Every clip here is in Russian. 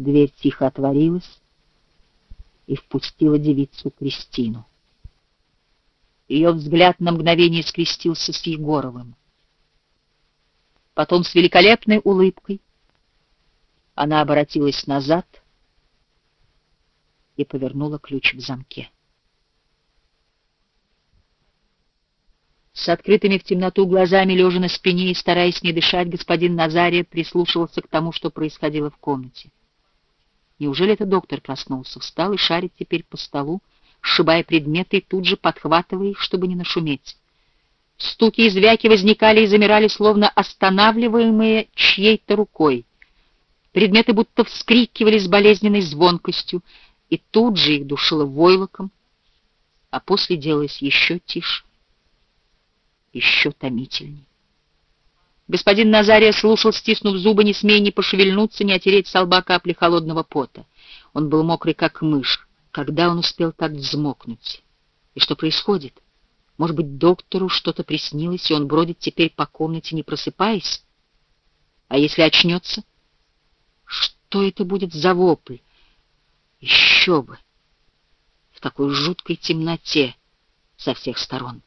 Дверь тихо отворилась и впустила девицу Кристину. Ее взгляд на мгновение скрестился с Егоровым. Потом с великолепной улыбкой она обратилась назад и повернула ключ в замке. С открытыми в темноту глазами, лежа на спине и стараясь не дышать, господин Назария прислушивался к тому, что происходило в комнате. Неужели это доктор проснулся, встал и шарит теперь по столу, сшибая предметы и тут же подхватывая их, чтобы не нашуметь? Стуки и звяки возникали и замирали, словно останавливаемые чьей-то рукой. Предметы будто вскрикивали с болезненной звонкостью, и тут же их душило войлоком, а после делалось еще тише еще томительней. Господин Назария слушал, стиснув зубы, не смея ни пошевельнуться, ни отереть с лба капли холодного пота. Он был мокрый, как мышь. Когда он успел так взмокнуть? И что происходит? Может быть, доктору что-то приснилось, и он бродит теперь по комнате, не просыпаясь? А если очнется? Что это будет за вопль? Еще бы! В такой жуткой темноте со всех сторон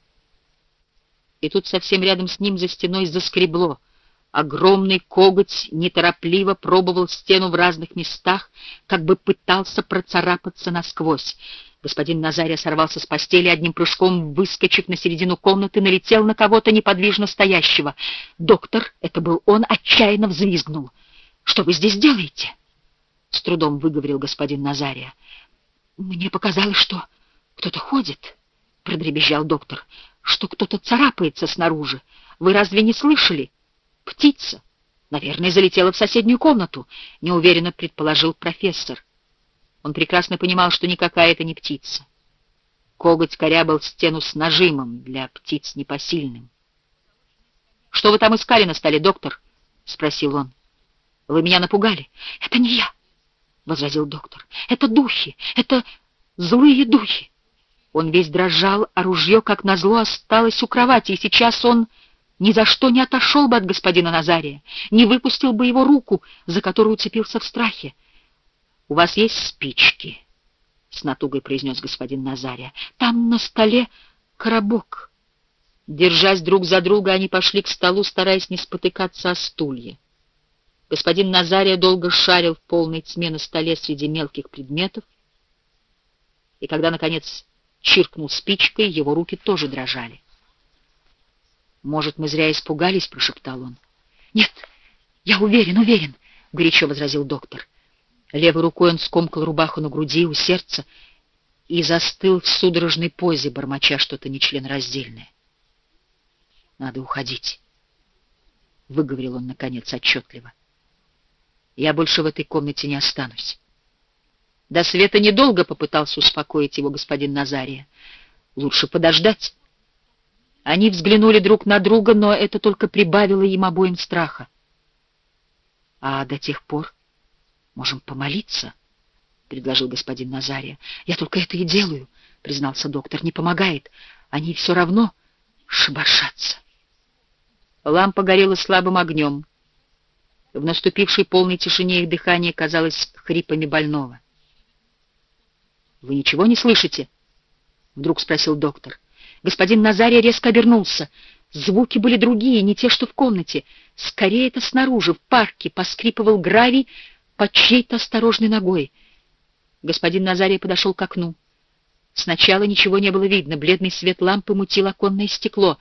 и тут совсем рядом с ним за стеной заскребло. Огромный коготь неторопливо пробовал стену в разных местах, как бы пытался процарапаться насквозь. Господин Назария сорвался с постели, одним прыжком, выскочив на середину комнаты, налетел на кого-то неподвижно стоящего. Доктор, это был он, отчаянно взвизгнул. «Что вы здесь делаете?» — с трудом выговорил господин Назария. «Мне показалось, что кто-то ходит», — продребезжал доктор что кто-то царапается снаружи. Вы разве не слышали? Птица. Наверное, залетела в соседнюю комнату, неуверенно предположил профессор. Он прекрасно понимал, что никакая это не птица. Коготь корябал стену с нажимом, для птиц непосильным. «Что вы там искали на столе, доктор?» — спросил он. «Вы меня напугали». «Это не я», — возразил доктор. «Это духи, это злые духи. Он весь дрожал, а ружье, как назло, осталось у кровати, и сейчас он ни за что не отошел бы от господина Назария, не выпустил бы его руку, за которую уцепился в страхе. — У вас есть спички? — с натугой произнес господин Назария. — Там на столе коробок. Держась друг за друга, они пошли к столу, стараясь не спотыкаться о стулья. Господин Назария долго шарил в полной тьме на столе среди мелких предметов, и когда, наконец, чиркнул спичкой, его руки тоже дрожали. «Может, мы зря испугались?» — прошептал он. «Нет, я уверен, уверен», — горячо возразил доктор. Левой рукой он скомкал рубаху на груди у сердца и застыл в судорожной позе, бормоча что-то нечленораздельное. «Надо уходить», — выговорил он, наконец, отчетливо. «Я больше в этой комнате не останусь. До света недолго попытался успокоить его господин Назария. Лучше подождать. Они взглянули друг на друга, но это только прибавило им обоим страха. — А до тех пор можем помолиться, — предложил господин Назария. — Я только это и делаю, — признался доктор. — Не помогает. Они все равно шибаршатся. Лампа горела слабым огнем. В наступившей полной тишине их дыхание казалось хрипами больного. «Вы ничего не слышите?» — вдруг спросил доктор. Господин Назария резко обернулся. Звуки были другие, не те, что в комнате. Скорее это снаружи, в парке, поскрипывал гравий под чьей-то осторожной ногой. Господин Назария подошел к окну. Сначала ничего не было видно, бледный свет лампы мутил оконное стекло.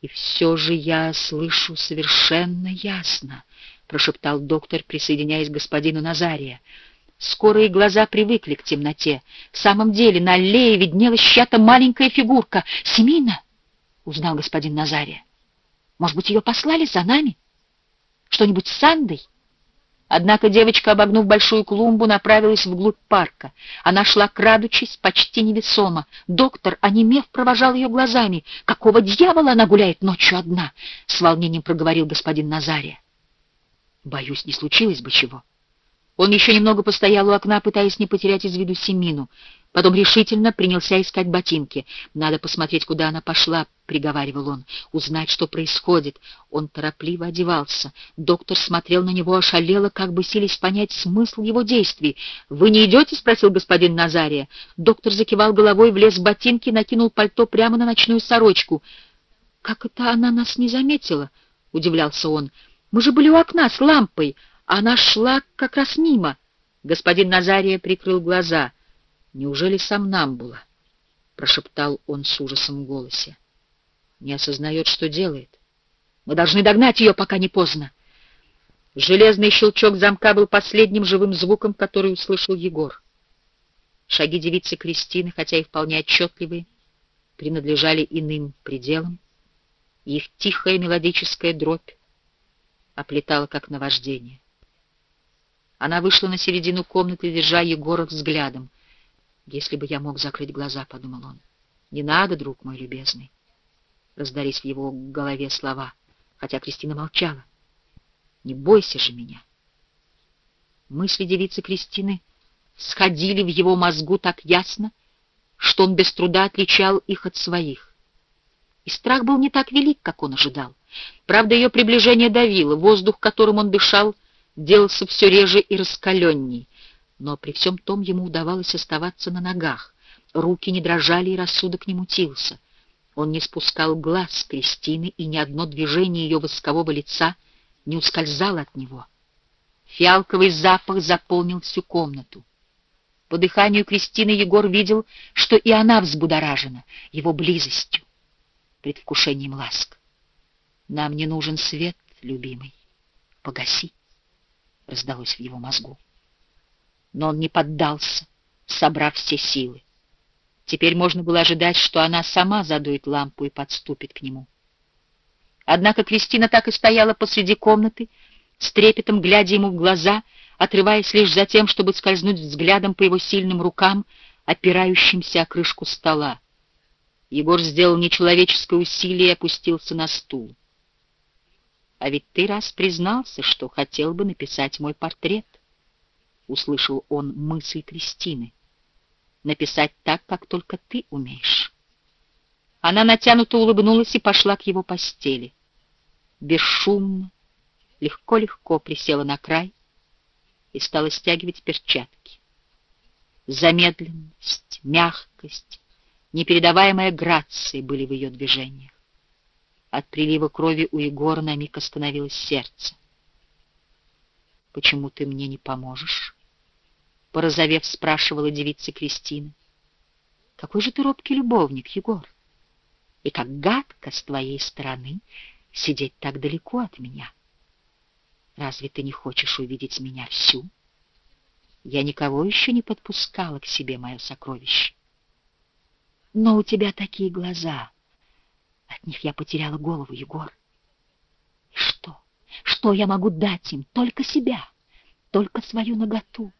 «И все же я слышу совершенно ясно», — прошептал доктор, присоединяясь к господину Назария. Скорые глаза привыкли к темноте. В самом деле на аллее виднелась чья-то маленькая фигурка. «Семина?» — узнал господин Назария. «Может быть, ее послали за нами? Что-нибудь с Сандой?» Однако девочка, обогнув большую клумбу, направилась вглубь парка. Она шла, крадучись, почти невесомо. Доктор, онемев, провожал ее глазами. «Какого дьявола она гуляет ночью одна?» — с волнением проговорил господин Назария. «Боюсь, не случилось бы чего». Он еще немного постоял у окна, пытаясь не потерять из виду Семину. Потом решительно принялся искать ботинки. «Надо посмотреть, куда она пошла», — приговаривал он, — «узнать, что происходит». Он торопливо одевался. Доктор смотрел на него ошалело, как бы сились понять смысл его действий. «Вы не идете?» — спросил господин Назария. Доктор закивал головой, влез в ботинки, накинул пальто прямо на ночную сорочку. «Как это она нас не заметила?» — удивлялся он. «Мы же были у окна с лампой, она шла как раз мимо». Господин Назария прикрыл глаза — Неужели сам Намбула? — прошептал он с ужасом в голосе. Не осознает, что делает. Мы должны догнать ее, пока не поздно. Железный щелчок замка был последним живым звуком, который услышал Егор. Шаги девицы Кристины, хотя и вполне отчетливые, принадлежали иным пределам, и их тихая мелодическая дробь оплетала как наваждение. Она вышла на середину комнаты, держа Егора взглядом — если бы я мог закрыть глаза, — подумал он. Не надо, друг мой любезный. Раздались в его голове слова, хотя Кристина молчала. Не бойся же меня. Мысли девицы Кристины сходили в его мозгу так ясно, что он без труда отличал их от своих. И страх был не так велик, как он ожидал. Правда, ее приближение давило, воздух, которым он дышал, делался все реже и раскаленней но при всем том ему удавалось оставаться на ногах. Руки не дрожали, и рассудок не мутился. Он не спускал глаз с Кристины, и ни одно движение ее воскового лица не ускользало от него. Фиалковый запах заполнил всю комнату. По дыханию Кристины Егор видел, что и она взбудоражена его близостью, предвкушением ласк. «Нам не нужен свет, любимый. Погаси», — раздалось в его мозгу но он не поддался, собрав все силы. Теперь можно было ожидать, что она сама задует лампу и подступит к нему. Однако Кристина так и стояла посреди комнаты, с трепетом глядя ему в глаза, отрываясь лишь за тем, чтобы скользнуть взглядом по его сильным рукам, опирающимся о крышку стола. Егор сделал нечеловеческое усилие и опустился на стул. «А ведь ты раз признался, что хотел бы написать мой портрет» услышал он мысль Кристины. Написать так, как только ты умеешь. Она натянуто улыбнулась и пошла к его постели. Бесшумно, легко-легко присела на край и стала стягивать перчатки. Замедленность, мягкость, непередаваемая грация были в ее движениях. От прилива крови у Егора на миг остановилось сердце. «Почему ты мне не поможешь?» — порозовев спрашивала девица Кристина. «Какой же ты робкий любовник, Егор! И как гадко с твоей стороны сидеть так далеко от меня! Разве ты не хочешь увидеть меня всю? Я никого еще не подпускала к себе, мое сокровище. Но у тебя такие глаза. От них я потеряла голову, Егор. И что? Что я могу дать им? Только себя, только свою наготу.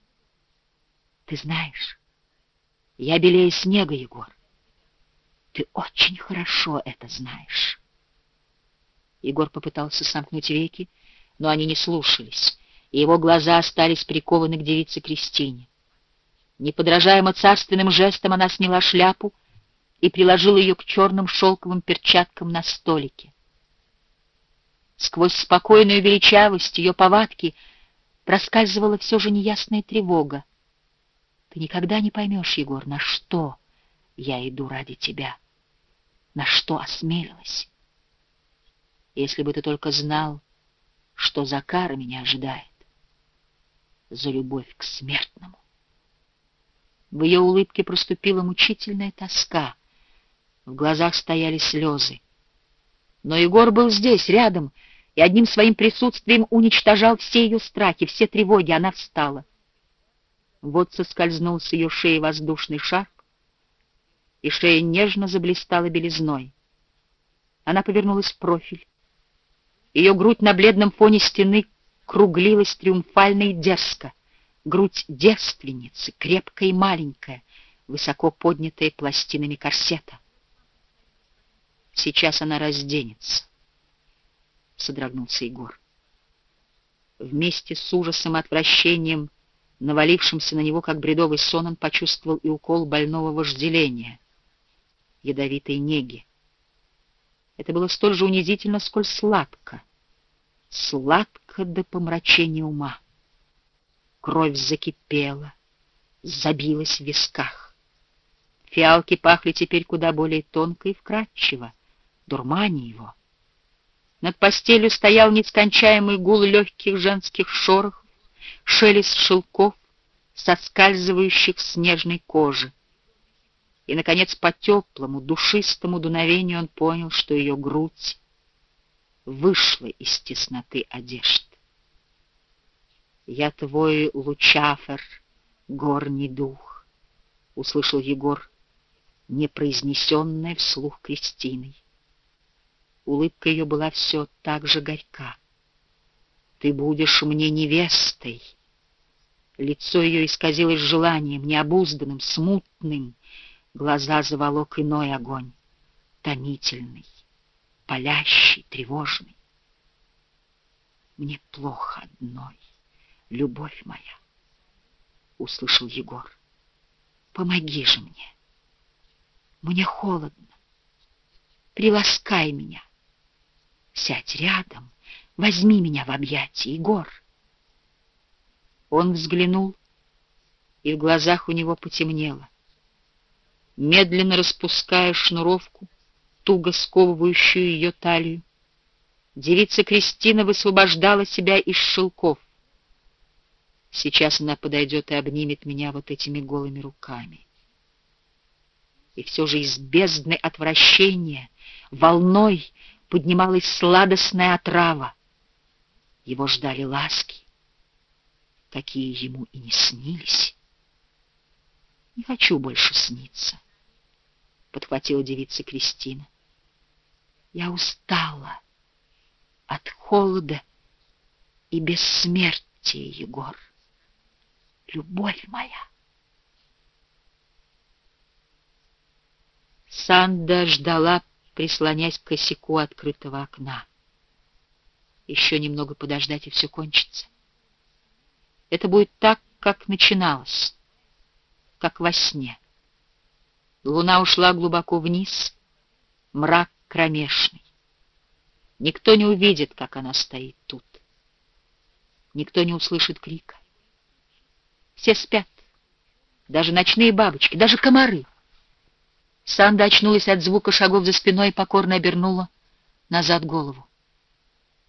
Ты знаешь, я белее снега, Егор. Ты очень хорошо это знаешь. Егор попытался сомкнуть веки, но они не слушались, и его глаза остались прикованы к девице Кристине. Неподражаемо царственным жестом она сняла шляпу и приложила ее к черным шелковым перчаткам на столике. Сквозь спокойную величавость ее повадки проскальзывала все же неясная тревога. Ты никогда не поймешь, Егор, на что я иду ради тебя, на что осмелилась. Если бы ты только знал, что за кара меня ожидает, за любовь к смертному. В ее улыбке проступила мучительная тоска, в глазах стояли слезы. Но Егор был здесь, рядом, и одним своим присутствием уничтожал все ее страхи, все тревоги. Она встала. Вот соскользнул с ее шеи воздушный шар, и шея нежно заблистала белизной. Она повернулась в профиль. Ее грудь на бледном фоне стены круглилась триумфально и дерзко. Грудь девственницы, крепкая и маленькая, высоко поднятая пластинами корсета. Сейчас она разденется, — содрогнулся Егор. Вместе с ужасом и отвращением — Навалившимся на него, как бредовый сон, он почувствовал и укол больного вожделения, ядовитой неги. Это было столь же унизительно, сколь сладко. Сладко до помрачения ума. Кровь закипела, забилась в висках. Фиалки пахли теперь куда более тонко и вкрадчиво, дурмани его. Над постелью стоял нескончаемый гул легких женских шорохов, шелест шелков, соскальзывающих с нежной кожи. И, наконец, по теплому, душистому дуновению он понял, что ее грудь вышла из тесноты одежд. «Я твой лучафер, горний дух», — услышал Егор, непроизнесенное вслух Кристиной. Улыбка ее была все так же горька. Ты будешь мне невестой. Лицо ее исказилось желанием, необузданным, смутным. Глаза заволок иной огонь, томительный, палящий, тревожный. Мне плохо одной, любовь моя, — услышал Егор. Помоги же мне. Мне холодно. Приласкай меня. Сядь рядом — Возьми меня в объятия, Егор. Он взглянул, и в глазах у него потемнело. Медленно распуская шнуровку, туго сковывающую ее талию, девица Кристина высвобождала себя из шелков. Сейчас она подойдет и обнимет меня вот этими голыми руками. И все же из бездны отвращения волной поднималась сладостная отрава. Его ждали ласки, какие ему и не снились. «Не хочу больше сниться», — подхватила девица Кристина. «Я устала от холода и бессмертия, Егор. Любовь моя!» Санда ждала, прислонясь к косяку открытого окна. Еще немного подождать, и все кончится. Это будет так, как начиналось, как во сне. Луна ушла глубоко вниз, мрак кромешный. Никто не увидит, как она стоит тут. Никто не услышит крика. Все спят, даже ночные бабочки, даже комары. Санда очнулась от звука шагов за спиной и покорно обернула назад голову.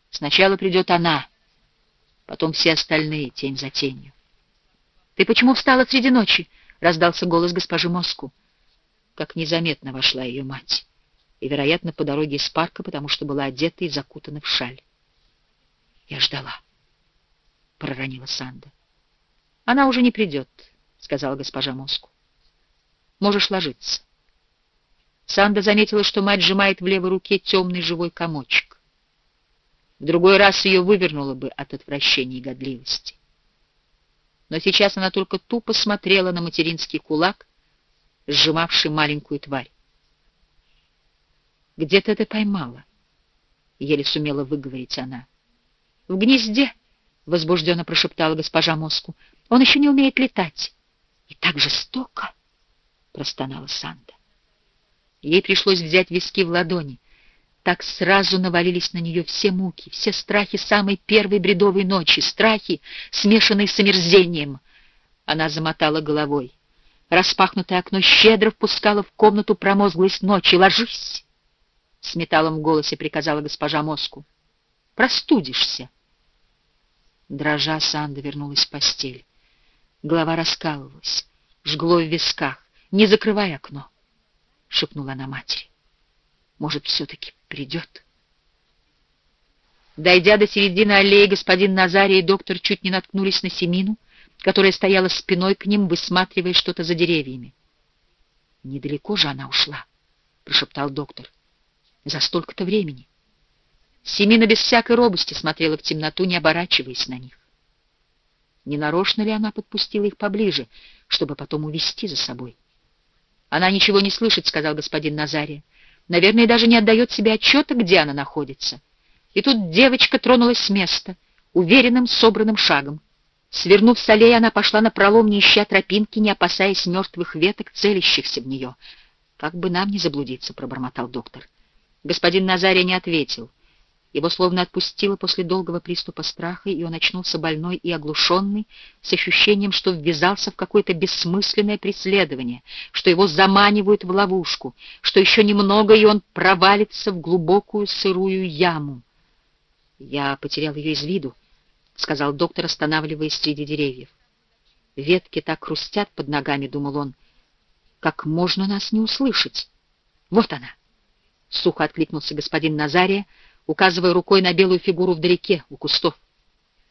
Сначала придет она, потом все остальные, тень за тенью. — Ты почему встала среди ночи? — раздался голос госпожи Моску. Как незаметно вошла ее мать, и, вероятно, по дороге из парка, потому что была одета и закутана в шаль. — Я ждала, — проронила Санда. — Она уже не придет, — сказала госпожа Моску. — Можешь ложиться. Санда заметила, что мать сжимает в левой руке темный живой комочек. В другой раз ее вывернуло бы от отвращения и годливости. Но сейчас она только тупо смотрела на материнский кулак, сжимавший маленькую тварь. «Где ты это поймала?» — еле сумела выговорить она. «В гнезде», — возбужденно прошептала госпожа Моску. «Он еще не умеет летать». «И так жестоко!» — простонала Санда. Ей пришлось взять виски в ладони. Так сразу навалились на нее все муки, все страхи самой первой бредовой ночи, страхи, смешанные с омерзением. Она замотала головой. Распахнутое окно щедро впускало в комнату промозглость ночи. «Ложись!» — с металлом в голосе приказала госпожа Моску. «Простудишься!» Дрожа, Санда вернулась в постель. Голова раскалывалась, жгло в висках. «Не закрывай окно!» — шепнула она матери. «Может, все-таки придет. Дойдя до середины аллеи, господин Назарий и доктор чуть не наткнулись на Семину, которая стояла спиной к ним, высматривая что-то за деревьями. «Недалеко же она ушла», — прошептал доктор. «За столько-то времени». Семина без всякой робости смотрела в темноту, не оборачиваясь на них. Не нарочно ли она подпустила их поближе, чтобы потом увести за собой? «Она ничего не слышит», — сказал господин Назария. Наверное, даже не отдает себе отчета, где она находится. И тут девочка тронулась с места, уверенным, собранным шагом. Свернув с аллеи, она пошла на пролом, не ища тропинки, не опасаясь мертвых веток, целящихся в нее. «Как бы нам не заблудиться», — пробормотал доктор. Господин Назария не ответил. Его словно отпустило после долгого приступа страха, и он очнулся больной и оглушенный, с ощущением, что ввязался в какое-то бессмысленное преследование, что его заманивают в ловушку, что еще немного, и он провалится в глубокую сырую яму. «Я потерял ее из виду», — сказал доктор, останавливаясь среди деревьев. «Ветки так хрустят под ногами», — думал он. «Как можно нас не услышать? Вот она!» Сухо откликнулся господин Назария, указывая рукой на белую фигуру вдалеке, у кустов.